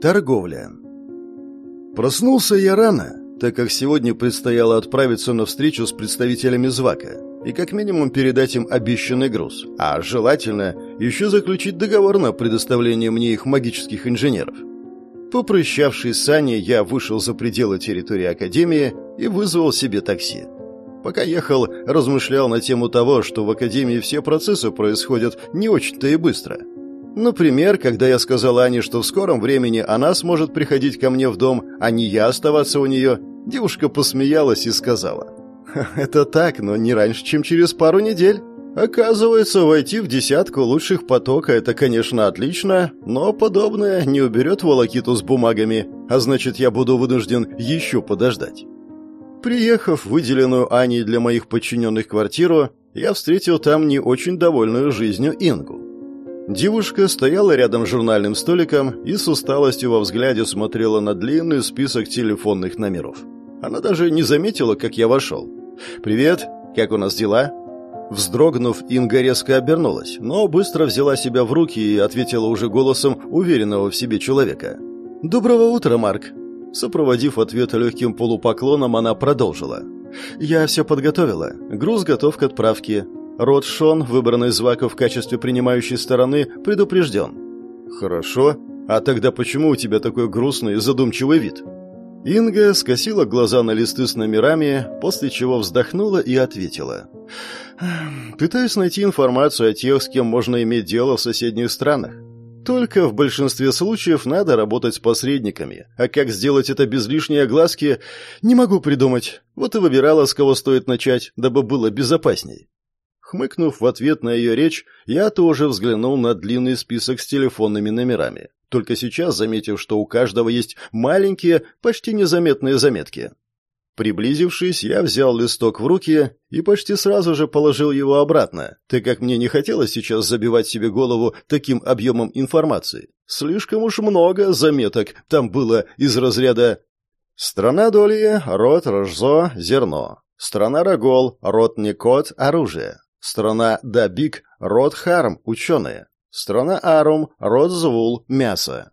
Торговля. Проснулся я рано, так как сегодня предстояло отправиться на встречу с представителями ЗВАКа и как минимум передать им обещанный груз, а желательно еще заключить договор на предоставление мне их магических инженеров. Попрощавшись с Аней, я вышел за пределы территории Академии и вызвал себе такси. Пока ехал, размышлял на тему того, что в Академии все процессы происходят не очень-то и быстро. Например, когда я сказал Ане, что в скором времени она сможет приходить ко мне в дом, а не я оставаться у нее, девушка посмеялась и сказала, «Это так, но не раньше, чем через пару недель». Оказывается, войти в десятку лучших потока – это, конечно, отлично, но подобное не уберет волокиту с бумагами, а значит, я буду вынужден еще подождать. Приехав в выделенную Аней для моих подчиненных квартиру, я встретил там не очень довольную жизнью Ингу. Девушка стояла рядом с журнальным столиком и с усталостью во взгляде смотрела на длинный список телефонных номеров. Она даже не заметила, как я вошел. «Привет, как у нас дела?» Вздрогнув, Инга резко обернулась, но быстро взяла себя в руки и ответила уже голосом уверенного в себе человека. «Доброго утра, Марк!» Сопроводив ответ легким полупоклоном, она продолжила. «Я все подготовила. Груз готов к отправке. Род Шон, выбранный из Вака в качестве принимающей стороны, предупрежден». «Хорошо. А тогда почему у тебя такой грустный и задумчивый вид?» Инга скосила глаза на листы с номерами, после чего вздохнула и ответила. Пытаюсь найти информацию о тех, с кем можно иметь дело в соседних странах. Только в большинстве случаев надо работать с посредниками, а как сделать это без лишней огласки, не могу придумать. Вот и выбирала, с кого стоит начать, дабы было безопасней. Хмыкнув в ответ на ее речь, я тоже взглянул на длинный список с телефонными номерами, только сейчас заметив, что у каждого есть маленькие, почти незаметные заметки. Приблизившись, я взял листок в руки и почти сразу же положил его обратно, так как мне не хотелось сейчас забивать себе голову таким объемом информации. Слишком уж много заметок там было из разряда «Страна доли, род рожзо, зерно», «Страна рогол, род некот, оружие», «Страна дабик, род харм, ученые», «Страна арум, род звул, мясо».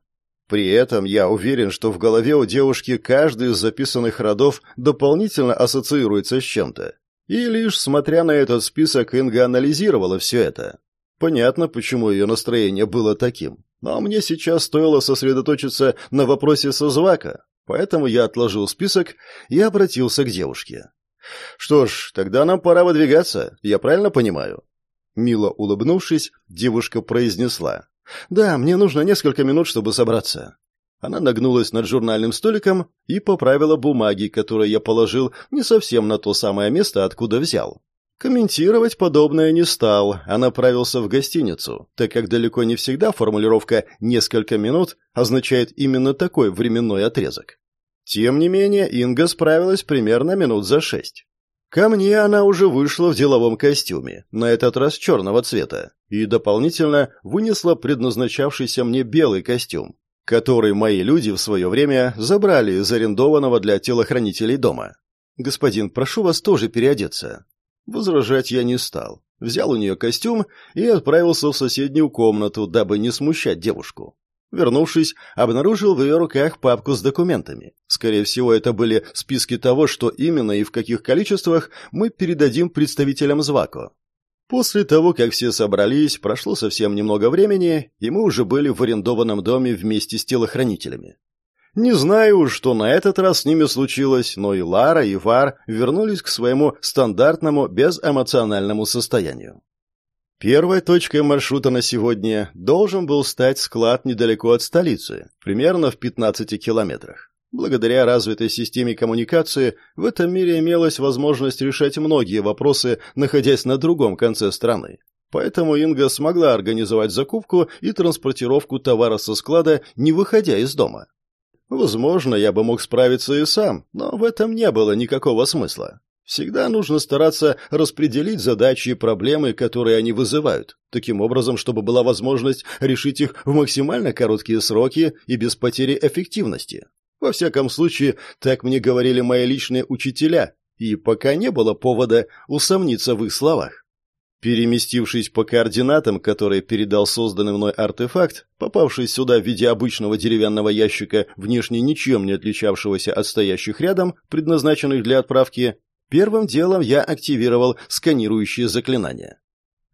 При этом я уверен, что в голове у девушки каждый из записанных родов дополнительно ассоциируется с чем-то. И лишь смотря на этот список, Инга анализировала все это. Понятно, почему ее настроение было таким. Но мне сейчас стоило сосредоточиться на вопросе созвака, поэтому я отложил список и обратился к девушке. «Что ж, тогда нам пора выдвигаться, я правильно понимаю?» Мило улыбнувшись, девушка произнесла. «Да, мне нужно несколько минут, чтобы собраться». Она нагнулась над журнальным столиком и поправила бумаги, которые я положил не совсем на то самое место, откуда взял. Комментировать подобное не стал, а направился в гостиницу, так как далеко не всегда формулировка «несколько минут» означает именно такой временной отрезок. Тем не менее, Инга справилась примерно минут за шесть. Ко мне она уже вышла в деловом костюме, на этот раз черного цвета, и дополнительно вынесла предназначавшийся мне белый костюм, который мои люди в свое время забрали из арендованного для телохранителей дома. «Господин, прошу вас тоже переодеться». Возражать я не стал. Взял у нее костюм и отправился в соседнюю комнату, дабы не смущать девушку. Вернувшись, обнаружил в ее руках папку с документами. Скорее всего, это были списки того, что именно и в каких количествах мы передадим представителям ЗВАКО. После того, как все собрались, прошло совсем немного времени, и мы уже были в арендованном доме вместе с телохранителями. Не знаю, что на этот раз с ними случилось, но и Лара, и Вар вернулись к своему стандартному безэмоциональному состоянию. Первой точкой маршрута на сегодня должен был стать склад недалеко от столицы, примерно в 15 километрах. Благодаря развитой системе коммуникации в этом мире имелась возможность решать многие вопросы, находясь на другом конце страны. Поэтому Инга смогла организовать закупку и транспортировку товара со склада, не выходя из дома. Возможно, я бы мог справиться и сам, но в этом не было никакого смысла. Всегда нужно стараться распределить задачи и проблемы, которые они вызывают, таким образом, чтобы была возможность решить их в максимально короткие сроки и без потери эффективности. Во всяком случае, так мне говорили мои личные учителя, и пока не было повода усомниться в их словах. Переместившись по координатам, которые передал созданный мной артефакт, попавший сюда в виде обычного деревянного ящика, внешне ничем не отличавшегося от стоящих рядом, предназначенных для отправки, первым делом я активировал сканирующее заклинание.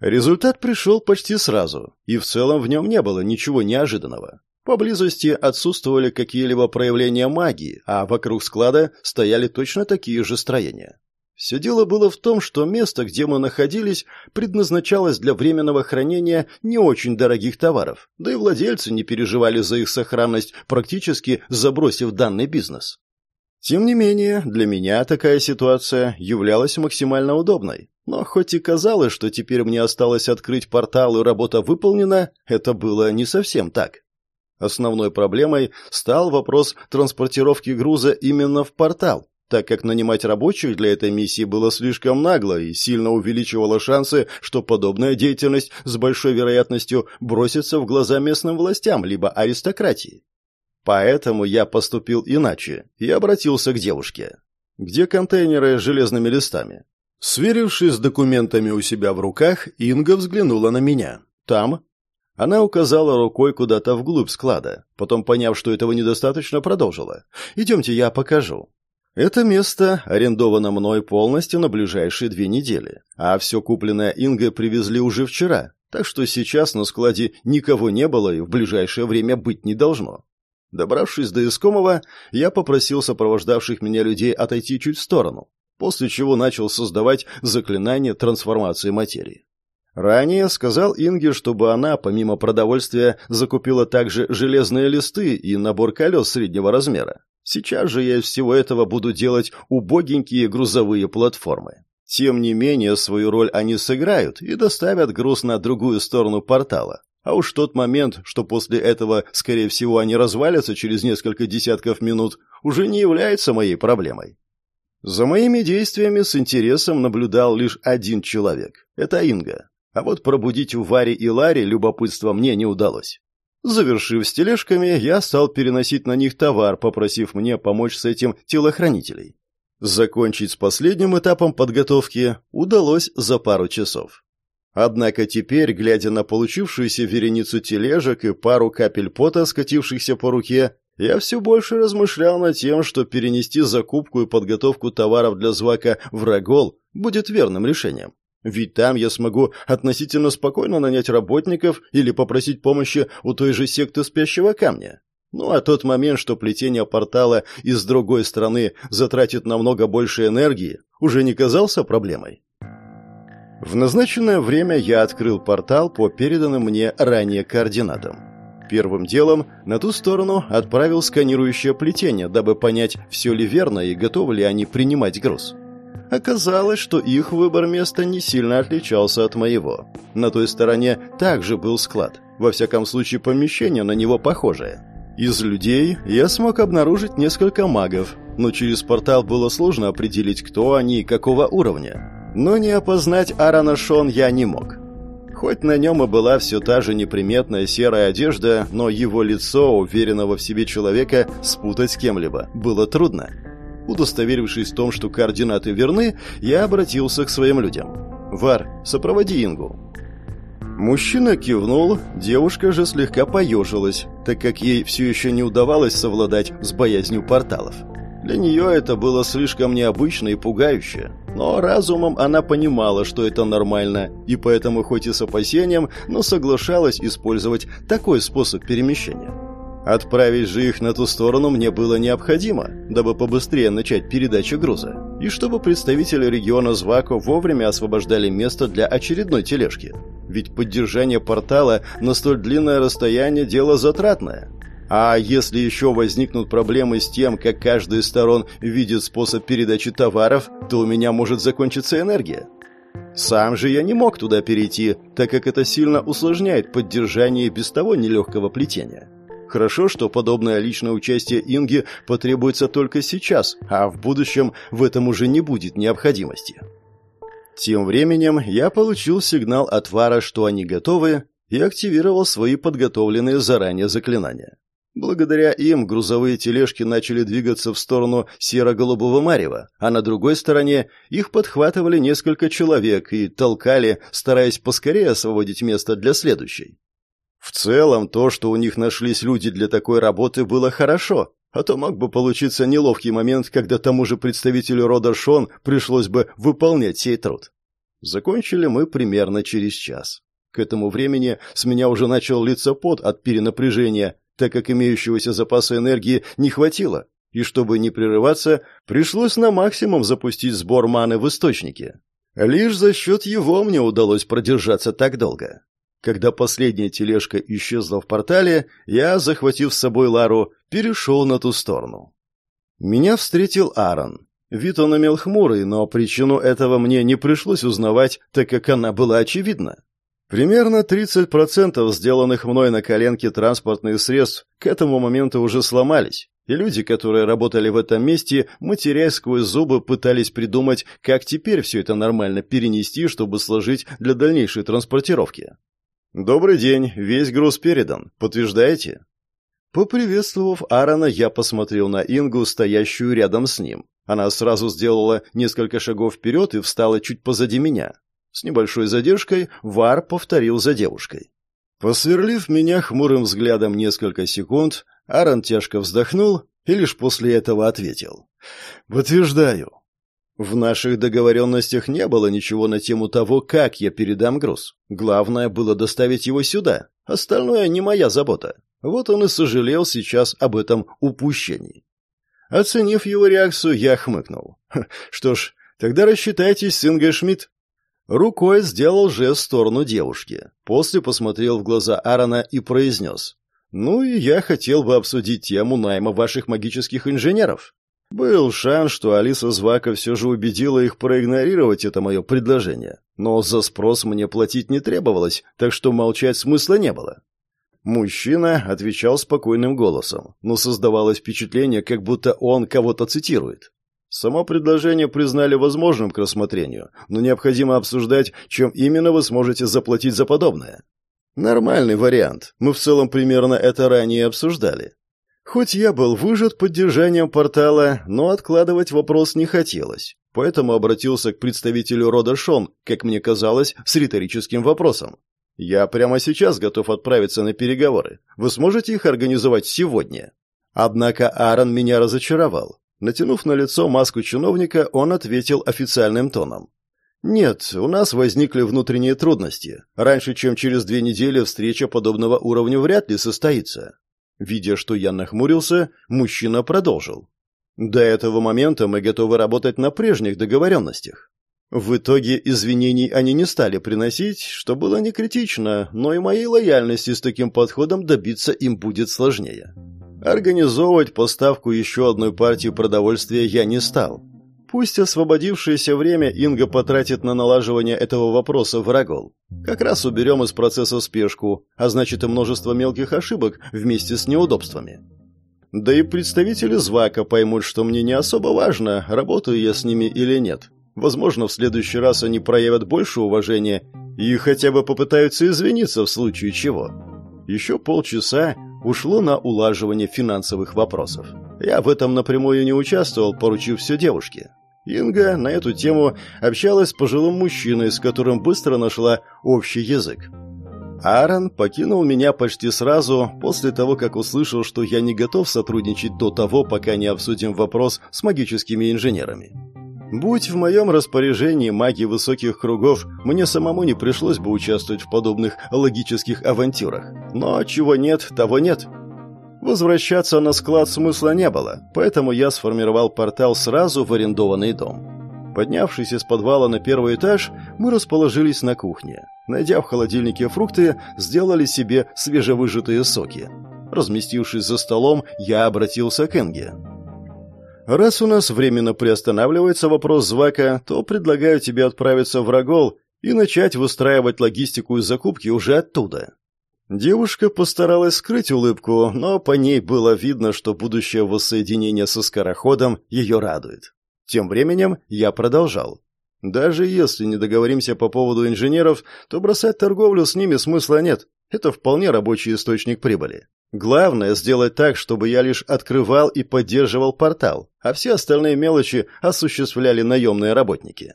Результат пришел почти сразу, и в целом в нем не было ничего неожиданного. Поблизости отсутствовали какие-либо проявления магии, а вокруг склада стояли точно такие же строения. Все дело было в том, что место, где мы находились, предназначалось для временного хранения не очень дорогих товаров, да и владельцы не переживали за их сохранность, практически забросив данный бизнес. Тем не менее, для меня такая ситуация являлась максимально удобной. Но хоть и казалось, что теперь мне осталось открыть портал и работа выполнена, это было не совсем так. Основной проблемой стал вопрос транспортировки груза именно в портал, так как нанимать рабочих для этой миссии было слишком нагло и сильно увеличивало шансы, что подобная деятельность с большой вероятностью бросится в глаза местным властям либо аристократии. Поэтому я поступил иначе и обратился к девушке. «Где контейнеры с железными листами?» Сверившись с документами у себя в руках, Инга взглянула на меня. «Там?» Она указала рукой куда-то вглубь склада. Потом, поняв, что этого недостаточно, продолжила. «Идемте, я покажу». Это место арендовано мной полностью на ближайшие две недели, а все купленное Инга привезли уже вчера, так что сейчас на складе никого не было и в ближайшее время быть не должно. Добравшись до искомого, я попросил сопровождавших меня людей отойти чуть в сторону, после чего начал создавать заклинание трансформации материи. Ранее сказал Инге, чтобы она, помимо продовольствия, закупила также железные листы и набор колес среднего размера. Сейчас же я из всего этого буду делать убогенькие грузовые платформы. Тем не менее, свою роль они сыграют и доставят груз на другую сторону портала. А уж тот момент, что после этого, скорее всего, они развалятся через несколько десятков минут, уже не является моей проблемой. За моими действиями с интересом наблюдал лишь один человек. Это Инга. А вот пробудить у Вари и Лари любопытство мне не удалось. Завершив с тележками, я стал переносить на них товар, попросив мне помочь с этим телохранителей. Закончить с последним этапом подготовки удалось за пару часов. Однако теперь, глядя на получившуюся вереницу тележек и пару капель пота, скатившихся по руке, я все больше размышлял над тем, что перенести закупку и подготовку товаров для звака в Рогол будет верным решением. Ведь там я смогу относительно спокойно нанять работников или попросить помощи у той же секты спящего камня. Ну а тот момент, что плетение портала из другой стороны затратит намного больше энергии, уже не казался проблемой. В назначенное время я открыл портал по переданным мне ранее координатам. Первым делом на ту сторону отправил сканирующее плетение, дабы понять, все ли верно и готовы ли они принимать груз. Оказалось, что их выбор места не сильно отличался от моего. На той стороне также был склад. Во всяком случае, помещение на него похожее. Из людей я смог обнаружить несколько магов, но через портал было сложно определить, кто они и какого уровня. Но не опознать Арана Шон я не мог. Хоть на нем и была все та же неприметная серая одежда, но его лицо, уверенного в себе человека, спутать с кем-либо было трудно. Удостоверившись в том, что координаты верны, я обратился к своим людям. «Вар, сопроводи Ингу». Мужчина кивнул, девушка же слегка поежилась, так как ей все еще не удавалось совладать с боязнью порталов. Для нее это было слишком необычно и пугающе, но разумом она понимала, что это нормально, и поэтому хоть и с опасением, но соглашалась использовать такой способ перемещения. Отправить же их на ту сторону мне было необходимо, дабы побыстрее начать передачу груза, и чтобы представители региона Звако вовремя освобождали место для очередной тележки. Ведь поддержание портала на столь длинное расстояние – дело затратное. А если еще возникнут проблемы с тем, как каждая из сторон видит способ передачи товаров, то у меня может закончиться энергия. Сам же я не мог туда перейти, так как это сильно усложняет поддержание без того нелегкого плетения. Хорошо, что подобное личное участие Инги потребуется только сейчас, а в будущем в этом уже не будет необходимости. Тем временем я получил сигнал от Вара, что они готовы, и активировал свои подготовленные заранее заклинания. Благодаря им грузовые тележки начали двигаться в сторону серо-голубого марева, а на другой стороне их подхватывали несколько человек и толкали, стараясь поскорее освободить место для следующей. В целом, то, что у них нашлись люди для такой работы, было хорошо, а то мог бы получиться неловкий момент, когда тому же представителю рода Шон пришлось бы выполнять сей труд. Закончили мы примерно через час. К этому времени с меня уже начал литься пот от перенапряжения, так как имеющегося запаса энергии не хватило, и чтобы не прерываться, пришлось на максимум запустить сбор маны в источнике. Лишь за счет его мне удалось продержаться так долго. Когда последняя тележка исчезла в портале, я, захватив с собой Лару, перешел на ту сторону. Меня встретил Аарон. Вид он имел хмурый, но причину этого мне не пришлось узнавать, так как она была очевидна. Примерно 30% сделанных мной на коленке транспортных средств к этому моменту уже сломались, и люди, которые работали в этом месте, матерясь сквозь зубы, пытались придумать, как теперь все это нормально перенести, чтобы сложить для дальнейшей транспортировки. «Добрый день, весь груз передан. Подтверждаете?» Поприветствовав Аарона, я посмотрел на Ингу, стоящую рядом с ним. Она сразу сделала несколько шагов вперед и встала чуть позади меня. С небольшой задержкой Вар повторил за девушкой. Посверлив меня хмурым взглядом несколько секунд, Аарон тяжко вздохнул и лишь после этого ответил. «Подтверждаю». В наших договоренностях не было ничего на тему того, как я передам груз. Главное было доставить его сюда. Остальное не моя забота. Вот он и сожалел сейчас об этом упущении. Оценив его реакцию, я хмыкнул. «Что ж, тогда рассчитайтесь с Ингой Шмидт». Рукой сделал жест в сторону девушки. После посмотрел в глаза Аарона и произнес. «Ну и я хотел бы обсудить тему найма ваших магических инженеров». Был шанс, что Алиса Звака все же убедила их проигнорировать это мое предложение. Но за спрос мне платить не требовалось, так что молчать смысла не было. Мужчина отвечал спокойным голосом, но создавалось впечатление, как будто он кого-то цитирует. Само предложение признали возможным к рассмотрению, но необходимо обсуждать, чем именно вы сможете заплатить за подобное. Нормальный вариант. Мы в целом примерно это ранее обсуждали. Хоть я был выжат поддержанием портала, но откладывать вопрос не хотелось. Поэтому обратился к представителю рода Шон, как мне казалось, с риторическим вопросом. «Я прямо сейчас готов отправиться на переговоры. Вы сможете их организовать сегодня?» Однако Аарон меня разочаровал. Натянув на лицо маску чиновника, он ответил официальным тоном. «Нет, у нас возникли внутренние трудности. Раньше, чем через две недели, встреча подобного уровня вряд ли состоится». Видя, что я нахмурился, мужчина продолжил. «До этого момента мы готовы работать на прежних договоренностях. В итоге извинений они не стали приносить, что было не критично, но и моей лояльности с таким подходом добиться им будет сложнее. Организовывать поставку еще одной партии продовольствия я не стал. Пусть освободившееся время Инга потратит на налаживание этого вопроса в Рагол. Как раз уберем из процесса спешку, а значит и множество мелких ошибок вместе с неудобствами. Да и представители Звака поймут, что мне не особо важно, работаю я с ними или нет. Возможно, в следующий раз они проявят больше уважения и хотя бы попытаются извиниться в случае чего. Еще полчаса, ушло на улаживание финансовых вопросов. Я в этом напрямую не участвовал, поручив все девушке. Инга на эту тему общалась с пожилым мужчиной, с которым быстро нашла общий язык. Аарон покинул меня почти сразу, после того, как услышал, что я не готов сотрудничать до того, пока не обсудим вопрос с магическими инженерами. Будь в моем распоряжении маги высоких кругов, мне самому не пришлось бы участвовать в подобных логических авантюрах. Но чего нет, того нет. Возвращаться на склад смысла не было, поэтому я сформировал портал сразу в арендованный дом. Поднявшись из подвала на первый этаж, мы расположились на кухне. Найдя в холодильнике фрукты, сделали себе свежевыжатые соки. Разместившись за столом, я обратился к Энге. Раз у нас временно приостанавливается вопрос Звака, то предлагаю тебе отправиться в Рогол и начать выстраивать логистику и закупки уже оттуда. Девушка постаралась скрыть улыбку, но по ней было видно, что будущее воссоединение со скороходом ее радует. Тем временем я продолжал. Даже если не договоримся по поводу инженеров, то бросать торговлю с ними смысла нет. Это вполне рабочий источник прибыли. Главное сделать так, чтобы я лишь открывал и поддерживал портал, а все остальные мелочи осуществляли наемные работники.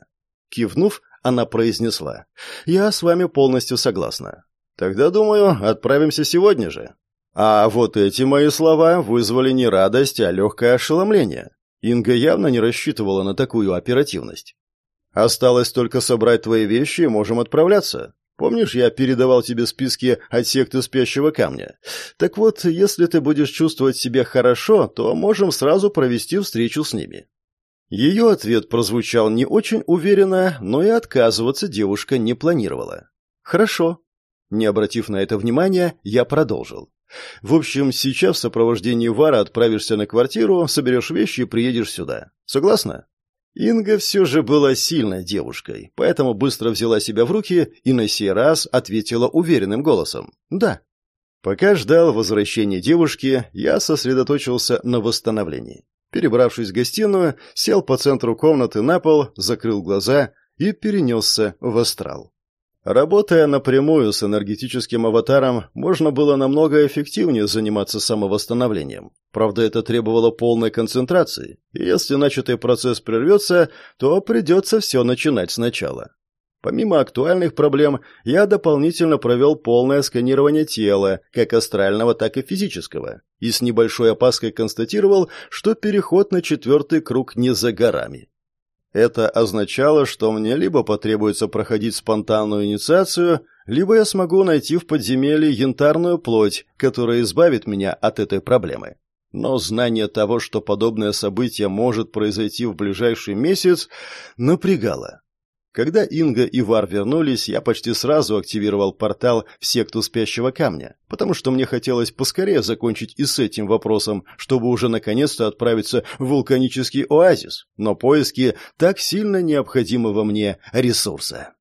Кивнув, она произнесла. «Я с вами полностью согласна. Тогда, думаю, отправимся сегодня же». А вот эти мои слова вызвали не радость, а легкое ошеломление. Инга явно не рассчитывала на такую оперативность. «Осталось только собрать твои вещи и можем отправляться. Помнишь, я передавал тебе списки от секты спящего камня? Так вот, если ты будешь чувствовать себя хорошо, то можем сразу провести встречу с ними». Ее ответ прозвучал не очень уверенно, но и отказываться девушка не планировала. «Хорошо». Не обратив на это внимания, я продолжил. «В общем, сейчас в сопровождении Вара отправишься на квартиру, соберешь вещи и приедешь сюда. Согласна?» Инга все же была сильной девушкой, поэтому быстро взяла себя в руки и на сей раз ответила уверенным голосом «да». Пока ждал возвращения девушки, я сосредоточился на восстановлении. Перебравшись в гостиную, сел по центру комнаты на пол, закрыл глаза и перенесся в астрал. Работая напрямую с энергетическим аватаром, можно было намного эффективнее заниматься самовосстановлением. Правда, это требовало полной концентрации, и если начатый процесс прервется, то придется все начинать сначала. Помимо актуальных проблем, я дополнительно провел полное сканирование тела, как астрального, так и физического, и с небольшой опаской констатировал, что переход на четвертый круг не за горами. Это означало, что мне либо потребуется проходить спонтанную инициацию, либо я смогу найти в подземелье янтарную плоть, которая избавит меня от этой проблемы. Но знание того, что подобное событие может произойти в ближайший месяц, напрягало. Когда Инга и Вар вернулись, я почти сразу активировал портал в секту спящего камня, потому что мне хотелось поскорее закончить и с этим вопросом, чтобы уже наконец-то отправиться в вулканический оазис, но поиски так сильно необходимого мне ресурса.